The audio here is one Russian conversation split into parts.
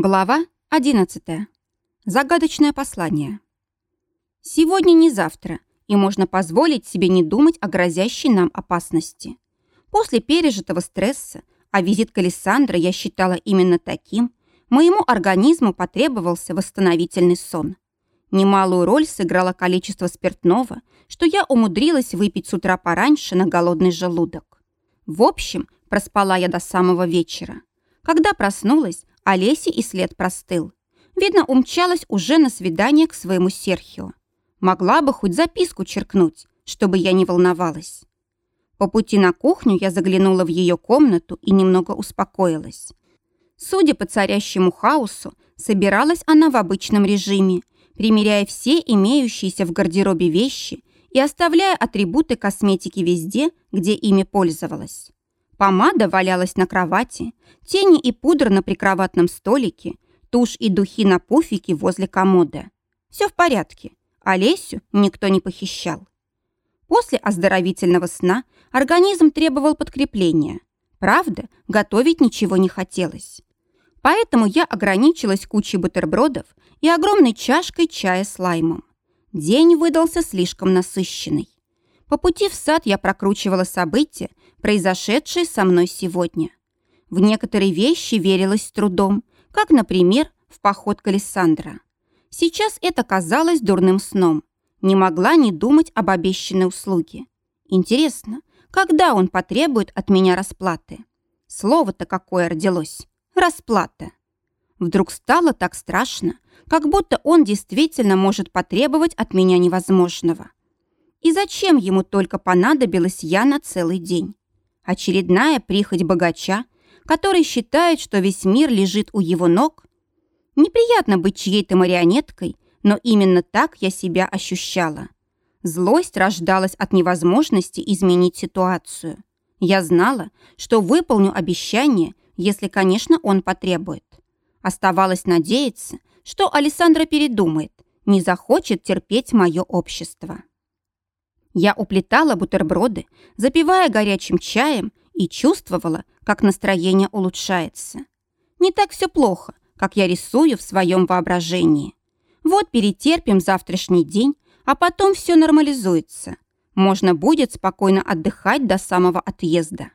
Глава 11. Загадочное послание. Сегодня не завтра, и можно позволить себе не думать о грозящей нам опасности. После пережитого стресса, а визит к Александре я считала именно таким, моему организму потребовался восстановительный сон. Немалую роль сыграло количество спиртного, что я умудрилась выпить с утра пораньше на голодный желудок. В общем, проспала я до самого вечера. Когда проснулась, Олесе и след простыл. Видно, умчалась уже на свидание к своему Серхио. Могла бы хоть записку черкнуть, чтобы я не волновалась. По пути на кухню я заглянула в ее комнату и немного успокоилась. Судя по царящему хаосу, собиралась она в обычном режиме, примеряя все имеющиеся в гардеробе вещи и оставляя атрибуты косметики везде, где ими пользовалась. Помада валялась на кровати, тени и пудра на прикроватном столике, тушь и духи на пуфике возле комода. Все в порядке. Олесю никто не похищал. После оздоровительного сна организм требовал подкрепления. Правда, готовить ничего не хотелось. Поэтому я ограничилась кучей бутербродов и огромной чашкой чая с лаймом. День выдался слишком насыщенный. По пути в сад я прокручивала события, произошедшие со мной сегодня. В некоторые вещи верилась с трудом, как, например, в поход к Александра. Сейчас это казалось дурным сном. Не могла не думать об обещанной услуге. Интересно, когда он потребует от меня расплаты? Слово-то какое родилось. Расплата. Вдруг стало так страшно, как будто он действительно может потребовать от меня невозможного. И зачем ему только понадобилась я на целый день? Очередная прихоть богача, который считает, что весь мир лежит у его ног? Неприятно быть чьей-то марионеткой, но именно так я себя ощущала. Злость рождалась от невозможности изменить ситуацию. Я знала, что выполню обещание, если, конечно, он потребует. Оставалось надеяться, что Александра передумает, не захочет терпеть мое общество. Я уплетала бутерброды, запивая горячим чаем и чувствовала, как настроение улучшается. Не так все плохо, как я рисую в своем воображении. Вот перетерпим завтрашний день, а потом все нормализуется. Можно будет спокойно отдыхать до самого отъезда.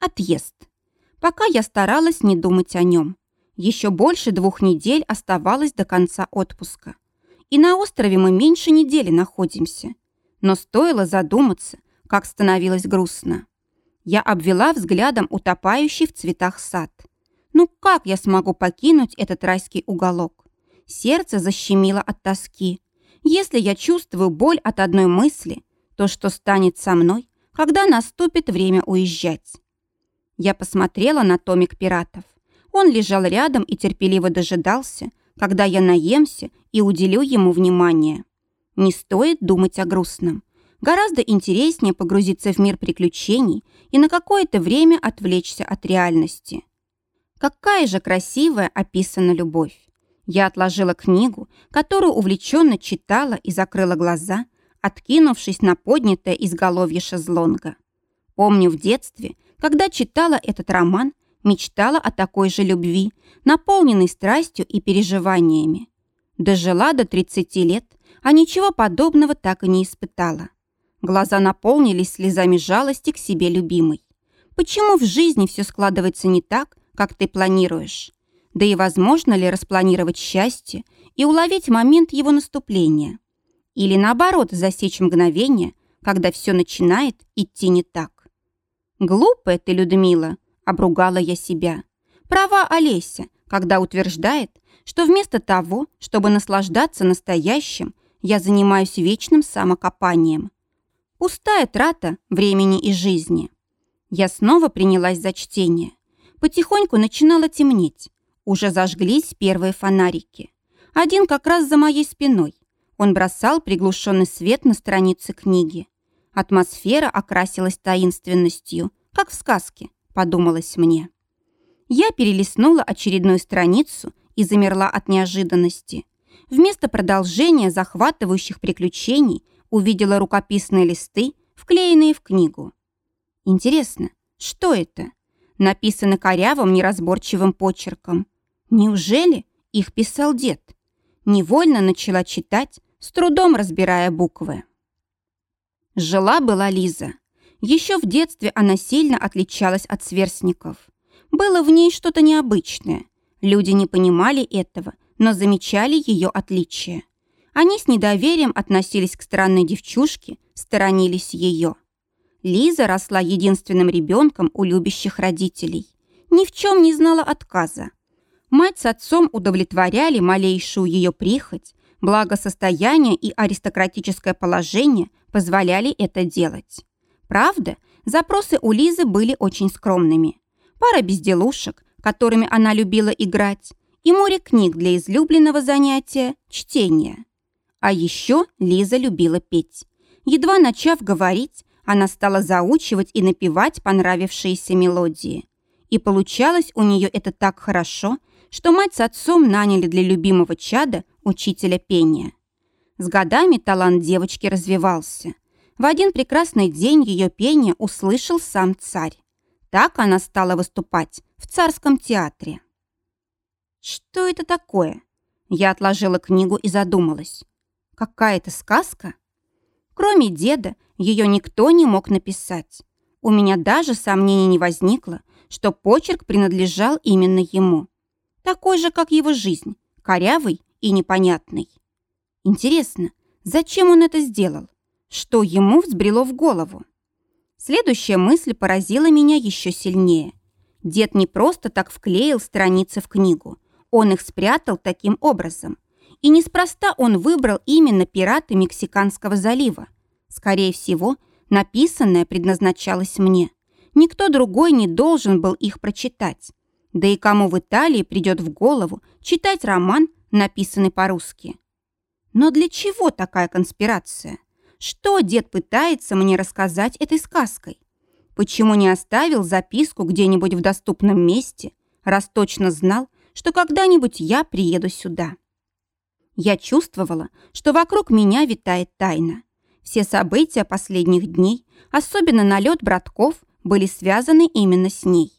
Отъезд. Пока я старалась не думать о нем. Еще больше двух недель оставалось до конца отпуска. И на острове мы меньше недели находимся – но стоило задуматься, как становилось грустно. Я обвела взглядом утопающий в цветах сад. Ну как я смогу покинуть этот райский уголок? Сердце защемило от тоски. Если я чувствую боль от одной мысли, то что станет со мной, когда наступит время уезжать? Я посмотрела на томик пиратов. Он лежал рядом и терпеливо дожидался, когда я наемся и уделю ему внимание. Не стоит думать о грустном. Гораздо интереснее погрузиться в мир приключений и на какое-то время отвлечься от реальности. Какая же красивая описана любовь. Я отложила книгу, которую увлеченно читала и закрыла глаза, откинувшись на поднятое изголовье шезлонга. Помню в детстве, когда читала этот роман, мечтала о такой же любви, наполненной страстью и переживаниями. Дожила до 30 лет, а ничего подобного так и не испытала. Глаза наполнились слезами жалости к себе любимой. Почему в жизни все складывается не так, как ты планируешь? Да и возможно ли распланировать счастье и уловить момент его наступления? Или наоборот засечь мгновение, когда все начинает идти не так? «Глупая ты, Людмила!» – обругала я себя. Права Олеся, когда утверждает, что вместо того, чтобы наслаждаться настоящим, я занимаюсь вечным самокопанием. Пустая трата времени и жизни. Я снова принялась за чтение. Потихоньку начинало темнеть. Уже зажглись первые фонарики. Один как раз за моей спиной. Он бросал приглушенный свет на страницы книги. Атмосфера окрасилась таинственностью, как в сказке, подумалось мне. Я перелистнула очередную страницу и замерла от неожиданности. Вместо продолжения захватывающих приключений увидела рукописные листы, вклеенные в книгу. Интересно, что это? Написано корявым неразборчивым почерком. Неужели их писал дед? Невольно начала читать, с трудом разбирая буквы. Жила-была Лиза. Еще в детстве она сильно отличалась от сверстников. Было в ней что-то необычное. Люди не понимали этого, но замечали ее отличие. Они с недоверием относились к странной девчушке, сторонились ее. Лиза росла единственным ребенком у любящих родителей. Ни в чем не знала отказа. Мать с отцом удовлетворяли малейшую ее прихоть, благосостояние и аристократическое положение позволяли это делать. Правда, запросы у Лизы были очень скромными. Пара безделушек, которыми она любила играть, и море книг для излюбленного занятия – чтения. А еще Лиза любила петь. Едва начав говорить, она стала заучивать и напевать понравившиеся мелодии. И получалось у нее это так хорошо, что мать с отцом наняли для любимого чада учителя пения. С годами талант девочки развивался. В один прекрасный день ее пение услышал сам царь. Так она стала выступать в царском театре. Что это такое? Я отложила книгу и задумалась. Какая-то сказка? Кроме деда, ее никто не мог написать. У меня даже сомнений не возникло, что почерк принадлежал именно ему. Такой же, как его жизнь, корявый и непонятный. Интересно, зачем он это сделал? Что ему взбрело в голову? Следующая мысль поразила меня еще сильнее. Дед не просто так вклеил страницы в книгу. Он их спрятал таким образом. И неспроста он выбрал именно пираты Мексиканского залива. Скорее всего, написанное предназначалось мне. Никто другой не должен был их прочитать. Да и кому в Италии придет в голову читать роман, написанный по-русски? Но для чего такая конспирация? Что дед пытается мне рассказать этой сказкой? Почему не оставил записку где-нибудь в доступном месте, раз точно знал, что когда-нибудь я приеду сюда? Я чувствовала, что вокруг меня витает тайна. Все события последних дней, особенно налет братков, были связаны именно с ней.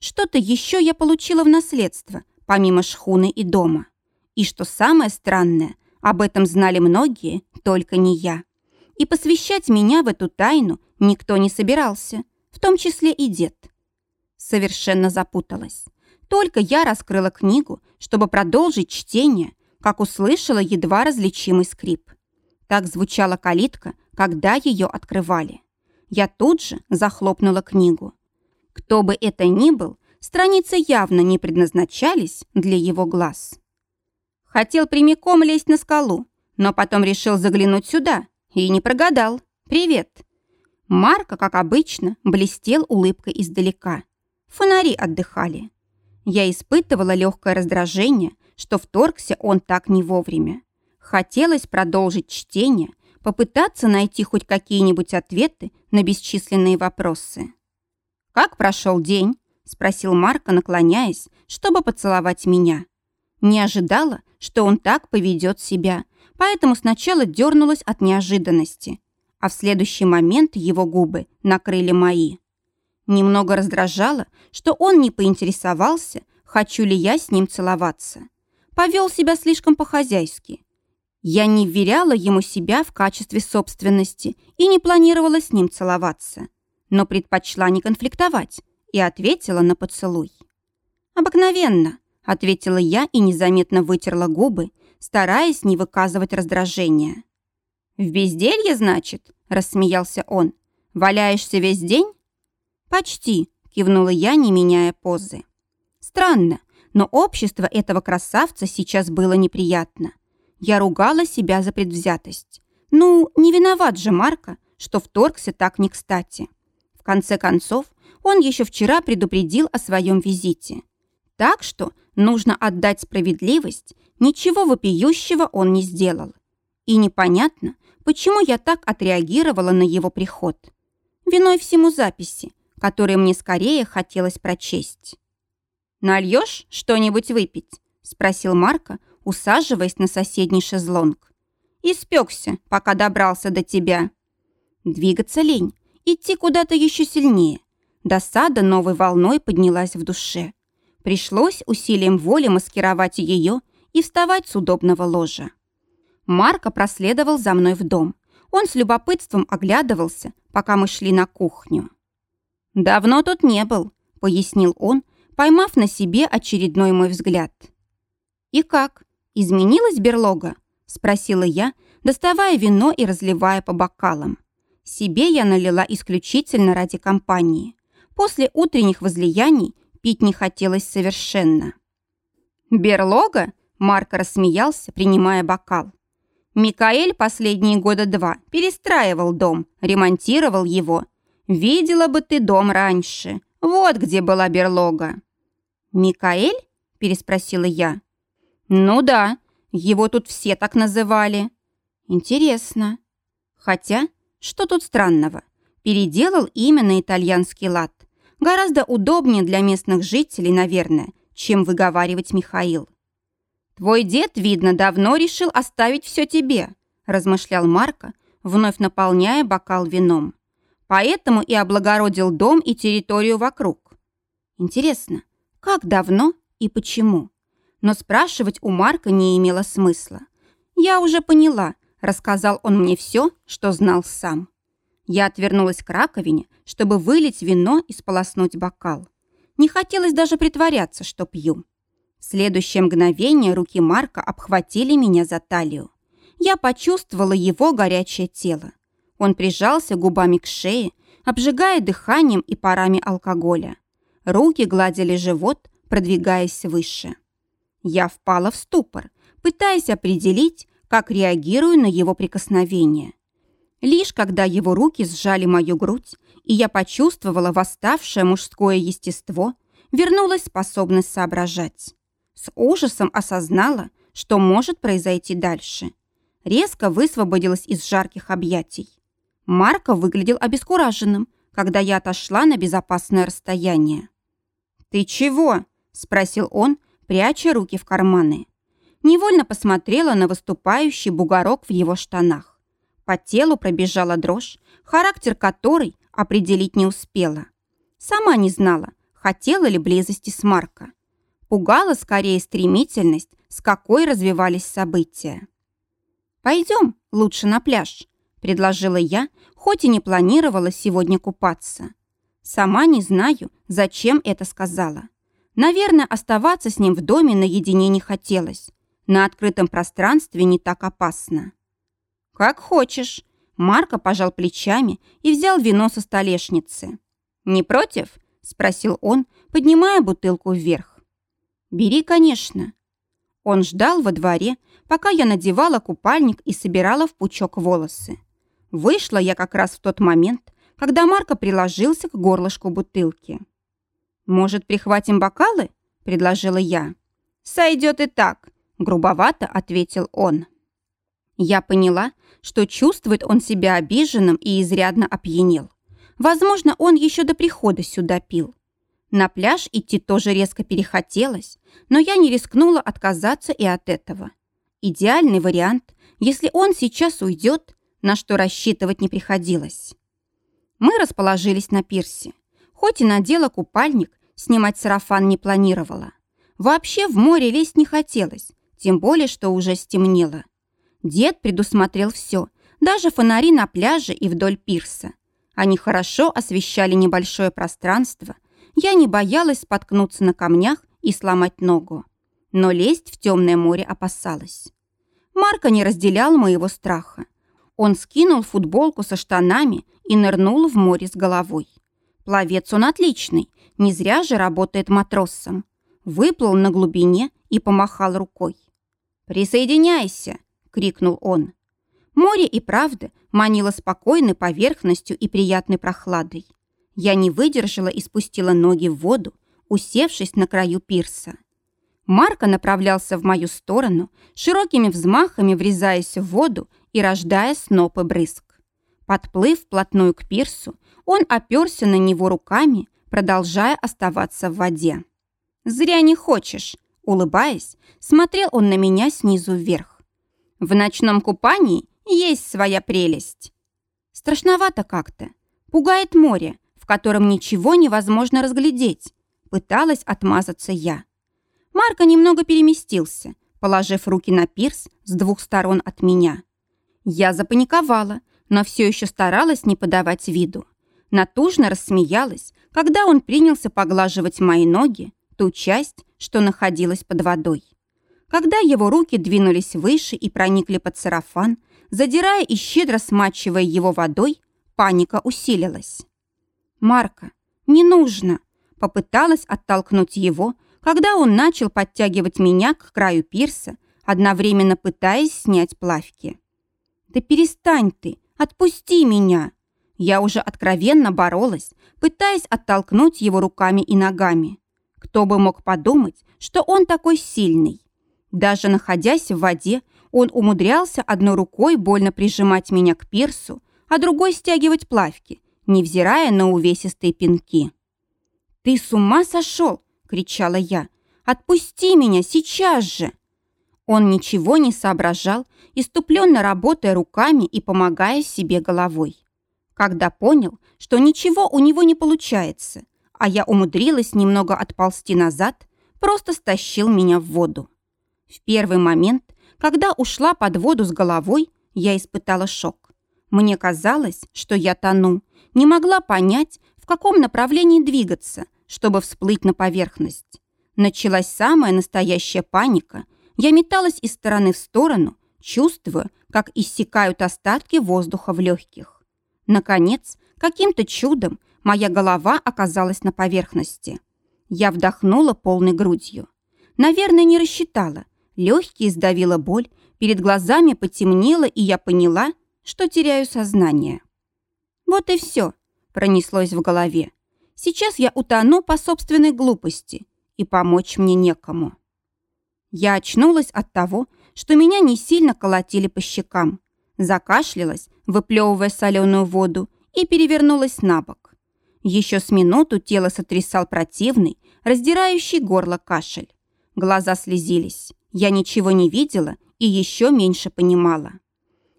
Что-то еще я получила в наследство, помимо шхуны и дома. И что самое странное, об этом знали многие, только не я. И посвящать меня в эту тайну никто не собирался, в том числе и дед. Совершенно запуталась. Только я раскрыла книгу, чтобы продолжить чтение, как услышала едва различимый скрип. Так звучала калитка, когда ее открывали. Я тут же захлопнула книгу. Кто бы это ни был, страницы явно не предназначались для его глаз. Хотел прямиком лезть на скалу, но потом решил заглянуть сюда и не прогадал. «Привет!» Марка, как обычно, блестел улыбкой издалека. Фонари отдыхали. Я испытывала легкое раздражение, что вторгся он так не вовремя. Хотелось продолжить чтение, попытаться найти хоть какие-нибудь ответы на бесчисленные вопросы. «Как прошел день?» – спросил Марко, наклоняясь, чтобы поцеловать меня. Не ожидала, что он так поведет себя, поэтому сначала дернулась от неожиданности, а в следующий момент его губы накрыли мои. Немного раздражало, что он не поинтересовался, хочу ли я с ним целоваться. Повел себя слишком по-хозяйски, я не вверяла ему себя в качестве собственности и не планировала с ним целоваться, но предпочла не конфликтовать и ответила на поцелуй. «Обыкновенно», — ответила я и незаметно вытерла губы, стараясь не выказывать раздражения. «В безделье, значит?» — рассмеялся он. «Валяешься весь день?» «Почти», — кивнула я, не меняя позы. Странно, но общество этого красавца сейчас было неприятно. Я ругала себя за предвзятость. Ну, не виноват же Марка, что вторгся так не кстати. В конце концов, он еще вчера предупредил о своем визите. Так что нужно отдать справедливость, ничего вопиющего он не сделал. И непонятно, почему я так отреагировала на его приход. Виной всему записи, которые мне скорее хотелось прочесть. «Нальешь что-нибудь выпить?» – спросил Марка, усаживаясь на соседний шезлонг. «Испекся, пока добрался до тебя». Двигаться лень, идти куда-то еще сильнее. Досада новой волной поднялась в душе. Пришлось усилием воли маскировать ее и вставать с удобного ложа. Марко проследовал за мной в дом. Он с любопытством оглядывался, пока мы шли на кухню. «Давно тут не был», — пояснил он, поймав на себе очередной мой взгляд. «И как? Изменилась берлога?» — спросила я, доставая вино и разливая по бокалам. Себе я налила исключительно ради компании. После утренних возлияний пить не хотелось совершенно. «Берлога?» — Марко рассмеялся, принимая бокал. Микаэль последние года два перестраивал дом, ремонтировал его. Видела бы ты дом раньше. Вот где была берлога. «Микаэль?» – переспросила я. «Ну да, его тут все так называли». «Интересно. Хотя, что тут странного? Переделал имя на итальянский лад. Гораздо удобнее для местных жителей, наверное, чем выговаривать Михаил. «Твой дед, видно, давно решил оставить все тебе», размышлял Марко, вновь наполняя бокал вином. «Поэтому и облагородил дом и территорию вокруг». Интересно, как давно и почему? Но спрашивать у Марка не имело смысла. Я уже поняла, рассказал он мне все, что знал сам. Я отвернулась к раковине, чтобы вылить вино и сполоснуть бокал. Не хотелось даже притворяться, что пью. В следующее мгновение руки Марка обхватили меня за талию. Я почувствовала его горячее тело. Он прижался губами к шее, обжигая дыханием и парами алкоголя. Руки гладили живот, продвигаясь выше. Я впала в ступор, пытаясь определить, как реагирую на его прикосновение. Лишь когда его руки сжали мою грудь, и я почувствовала восставшее мужское естество, вернулась способность соображать. С ужасом осознала, что может произойти дальше. Резко высвободилась из жарких объятий. Марко выглядел обескураженным, когда я отошла на безопасное расстояние. «Ты чего?» – спросил он, пряча руки в карманы. Невольно посмотрела на выступающий бугорок в его штанах. По телу пробежала дрожь, характер которой определить не успела. Сама не знала, хотела ли близости с Марко. Пугала скорее стремительность, с какой развивались события. «Пойдем лучше на пляж», — предложила я, хоть и не планировала сегодня купаться. Сама не знаю, зачем это сказала. Наверное, оставаться с ним в доме наедине не хотелось. На открытом пространстве не так опасно. «Как хочешь», — Марко пожал плечами и взял вино со столешницы. «Не против?» — спросил он, поднимая бутылку вверх. «Бери, конечно». Он ждал во дворе, пока я надевала купальник и собирала в пучок волосы. Вышла я как раз в тот момент, когда Марко приложился к горлышку бутылки. «Может, прихватим бокалы?» – предложила я. «Сойдет и так», – грубовато ответил он. Я поняла, что чувствует он себя обиженным и изрядно опьянел. Возможно, он еще до прихода сюда пил. На пляж идти тоже резко перехотелось, но я не рискнула отказаться и от этого. Идеальный вариант, если он сейчас уйдет, на что рассчитывать не приходилось. Мы расположились на пирсе. Хоть и надела купальник, снимать сарафан не планировала. Вообще в море лезть не хотелось, тем более, что уже стемнело. Дед предусмотрел все, даже фонари на пляже и вдоль пирса. Они хорошо освещали небольшое пространство, я не боялась споткнуться на камнях и сломать ногу. Но лезть в темное море опасалась. Марко не разделял моего страха. Он скинул футболку со штанами и нырнул в море с головой. Пловец он отличный, не зря же работает матросом. Выплыл на глубине и помахал рукой. «Присоединяйся!» — крикнул он. Море и правда манило спокойной поверхностью и приятной прохладой. Я не выдержала и спустила ноги в воду, усевшись на краю пирса. Марко направлялся в мою сторону, широкими взмахами врезаясь в воду и рождая снопы брызг. Подплыв вплотную к пирсу, он оперся на него руками, продолжая оставаться в воде. «Зря не хочешь», — улыбаясь, смотрел он на меня снизу вверх. «В ночном купании есть своя прелесть». Страшновато как-то. Пугает море, в котором ничего невозможно разглядеть, Пыталась отмазаться я. Марко немного переместился, положив руки на пирс с двух сторон от меня. Я запаниковала, но все еще старалась не подавать виду. Натужно рассмеялась, когда он принялся поглаживать мои ноги, ту часть, что находилась под водой. Когда его руки двинулись выше и проникли под сарафан, задирая и щедро смачивая его водой, паника усилилась. «Марка, не нужно!» Попыталась оттолкнуть его, когда он начал подтягивать меня к краю пирса, одновременно пытаясь снять плавки. «Да перестань ты! Отпусти меня!» Я уже откровенно боролась, пытаясь оттолкнуть его руками и ногами. Кто бы мог подумать, что он такой сильный. Даже находясь в воде, он умудрялся одной рукой больно прижимать меня к пирсу, а другой стягивать плавки, невзирая на увесистые пинки. «Ты с ума сошел?» — кричала я. «Отпусти меня сейчас же!» Он ничего не соображал, иступленно работая руками и помогая себе головой. Когда понял, что ничего у него не получается, а я умудрилась немного отползти назад, просто стащил меня в воду. В первый момент, когда ушла под воду с головой, я испытала шок. Мне казалось, что я тону, не могла понять, в каком направлении двигаться, чтобы всплыть на поверхность. Началась самая настоящая паника. Я металась из стороны в сторону, чувствуя, как иссякают остатки воздуха в легких. Наконец, каким-то чудом моя голова оказалась на поверхности. Я вдохнула полной грудью. Наверное, не рассчитала. Легкие сдавила боль, перед глазами потемнело, и я поняла, что теряю сознание. Вот и все, пронеслось в голове. Сейчас я утону по собственной глупости, и помочь мне некому. Я очнулась от того, что меня не сильно колотили по щекам закашлялась, выплевывая соленую воду, и перевернулась на бок. Еще с минуту тело сотрясал противный, раздирающий горло кашель. Глаза слезились. Я ничего не видела и еще меньше понимала.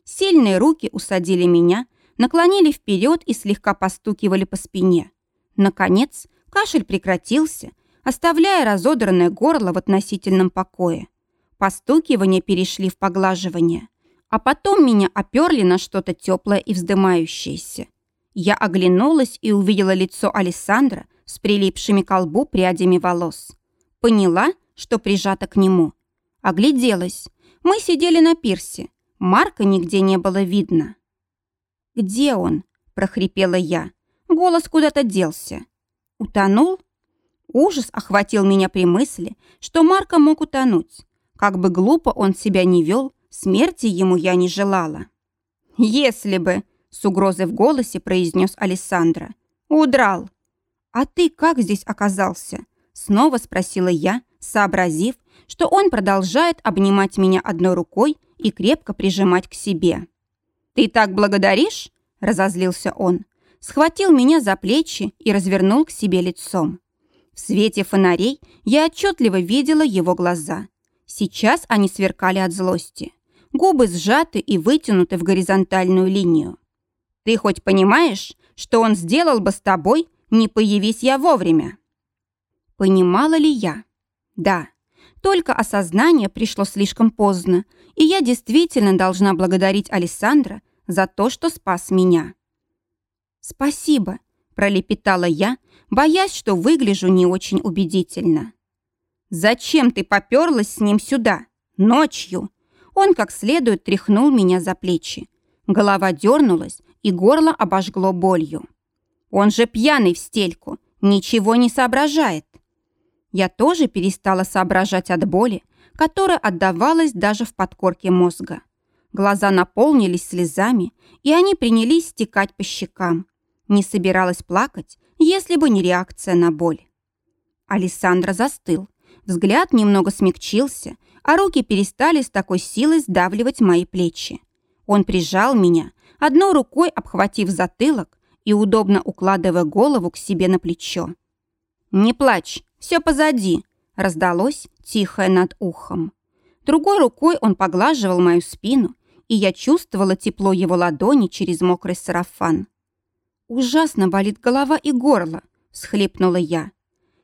Сильные руки усадили меня, наклонили вперед и слегка постукивали по спине. Наконец, кашель прекратился, оставляя разодранное горло в относительном покое. Постукивания перешли в поглаживание. А потом меня оперли на что-то теплое и вздымающееся. Я оглянулась и увидела лицо Александра с прилипшими к лбу прядями волос. Поняла, что прижата к нему. Огляделась. Мы сидели на пирсе. Марка нигде не было видно. «Где он?» – прохрипела я. Голос куда-то делся. «Утонул?» Ужас охватил меня при мысли, что Марка мог утонуть. Как бы глупо он себя не вел, Смерти ему я не желала. «Если бы», — с угрозой в голосе произнес Александра, — «удрал». «А ты как здесь оказался?» — снова спросила я, сообразив, что он продолжает обнимать меня одной рукой и крепко прижимать к себе. «Ты так благодаришь?» — разозлился он. Схватил меня за плечи и развернул к себе лицом. В свете фонарей я отчетливо видела его глаза. Сейчас они сверкали от злости. Губы сжаты и вытянуты в горизонтальную линию. Ты хоть понимаешь, что он сделал бы с тобой, не появись я вовремя? Понимала ли я? Да. Только осознание пришло слишком поздно, и я действительно должна благодарить Александра за то, что спас меня. «Спасибо», – пролепетала я, боясь, что выгляжу не очень убедительно. «Зачем ты поперлась с ним сюда? Ночью?» Он как следует тряхнул меня за плечи. Голова дернулась, и горло обожгло болью. Он же пьяный в стельку, ничего не соображает. Я тоже перестала соображать от боли, которая отдавалась даже в подкорке мозга. Глаза наполнились слезами, и они принялись стекать по щекам. Не собиралась плакать, если бы не реакция на боль. Александра застыл. Взгляд немного смягчился, а руки перестали с такой силой сдавливать мои плечи. Он прижал меня, одной рукой обхватив затылок и удобно укладывая голову к себе на плечо. «Не плачь, все позади», — раздалось тихое над ухом. Другой рукой он поглаживал мою спину, и я чувствовала тепло его ладони через мокрый сарафан. «Ужасно болит голова и горло», — схлипнула я.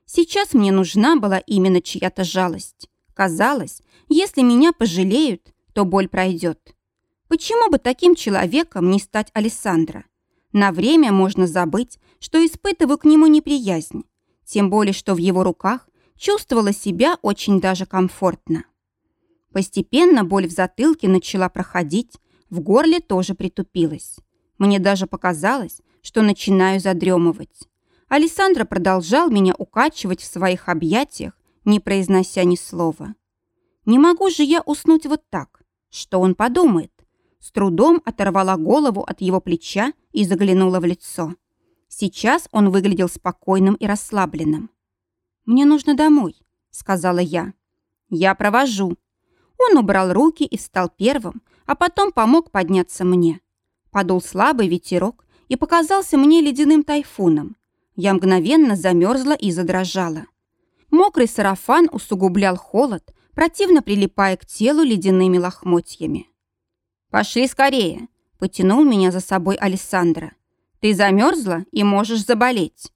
Сейчас мне нужна была именно чья-то жалость. Казалось, если меня пожалеют, то боль пройдет. Почему бы таким человеком не стать Александра? На время можно забыть, что испытываю к нему неприязнь, тем более, что в его руках чувствовала себя очень даже комфортно. Постепенно боль в затылке начала проходить, в горле тоже притупилась. Мне даже показалось, что начинаю задремывать. Александра продолжал меня укачивать в своих объятиях, не произнося ни слова. Не могу же я уснуть вот так. Что он подумает? С трудом оторвала голову от его плеча и заглянула в лицо. Сейчас он выглядел спокойным и расслабленным. «Мне нужно домой», — сказала я. «Я провожу». Он убрал руки и встал первым, а потом помог подняться мне. Подул слабый ветерок и показался мне ледяным тайфуном. Я мгновенно замерзла и задрожала. Мокрый сарафан усугублял холод, противно прилипая к телу ледяными лохмотьями. «Пошли скорее!» – потянул меня за собой Александра. «Ты замерзла и можешь заболеть».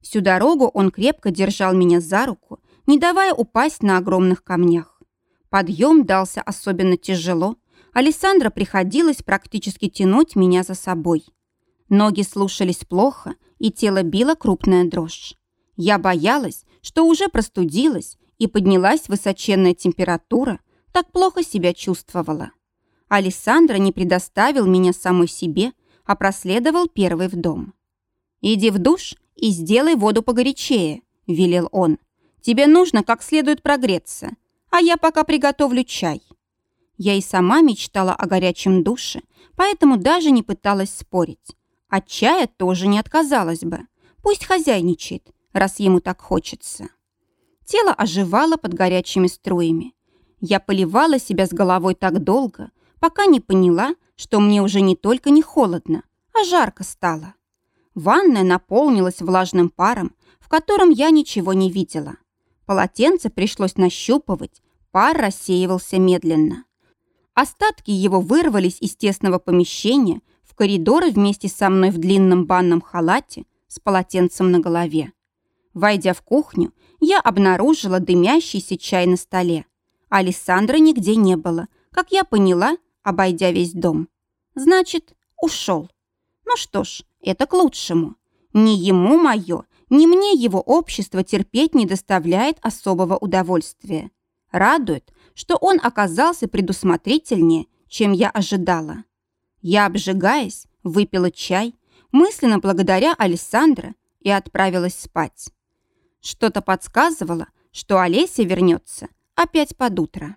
Всю дорогу он крепко держал меня за руку, не давая упасть на огромных камнях. Подъем дался особенно тяжело. Александра приходилось практически тянуть меня за собой. Ноги слушались плохо, и тело било крупная дрожь. Я боялась, что уже простудилась, и поднялась высоченная температура, так плохо себя чувствовала. Александра не предоставил меня самой себе, а проследовал первый в дом. «Иди в душ и сделай воду погорячее», – велел он. «Тебе нужно как следует прогреться, а я пока приготовлю чай». Я и сама мечтала о горячем душе, поэтому даже не пыталась спорить. От чая тоже не отказалась бы. Пусть хозяйничает, раз ему так хочется. Тело оживало под горячими струями. Я поливала себя с головой так долго, пока не поняла, что мне уже не только не холодно, а жарко стало. Ванная наполнилась влажным паром, в котором я ничего не видела. Полотенце пришлось нащупывать, пар рассеивался медленно. Остатки его вырвались из тесного помещения в коридор вместе со мной в длинном банном халате с полотенцем на голове. Войдя в кухню, я обнаружила дымящийся чай на столе. Александра нигде не было, как я поняла, обойдя весь дом. Значит, ушел. Ну что ж, это к лучшему. Ни ему мое, ни мне его общество терпеть не доставляет особого удовольствия. Радует, что он оказался предусмотрительнее, чем я ожидала. Я, обжигаясь, выпила чай, мысленно благодаря Александра и отправилась спать. Что-то подсказывало, что Олеся вернется опять под утро.